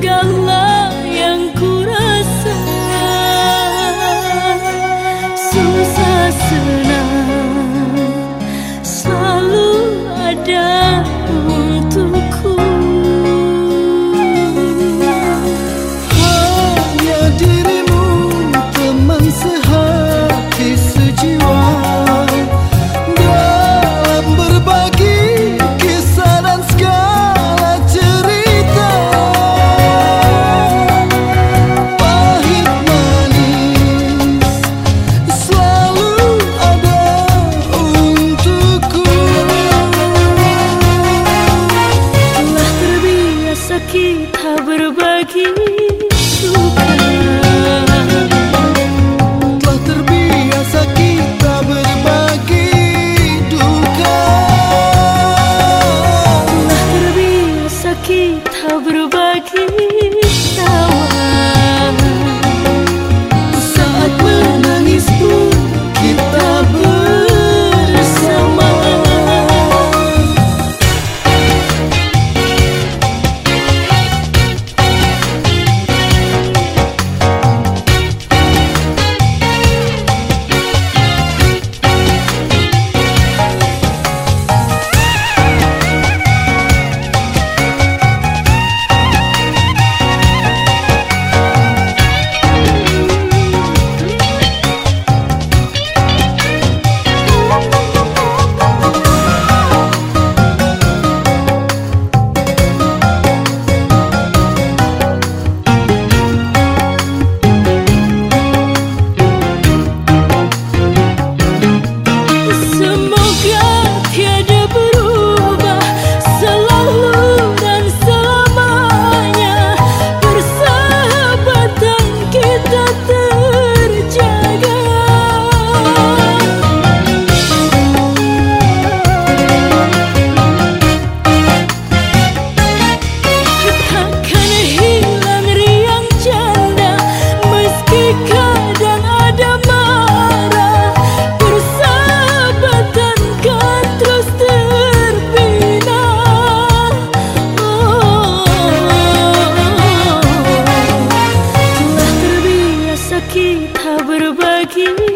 go. Kita berbagi suka Kita berbagi Lucky.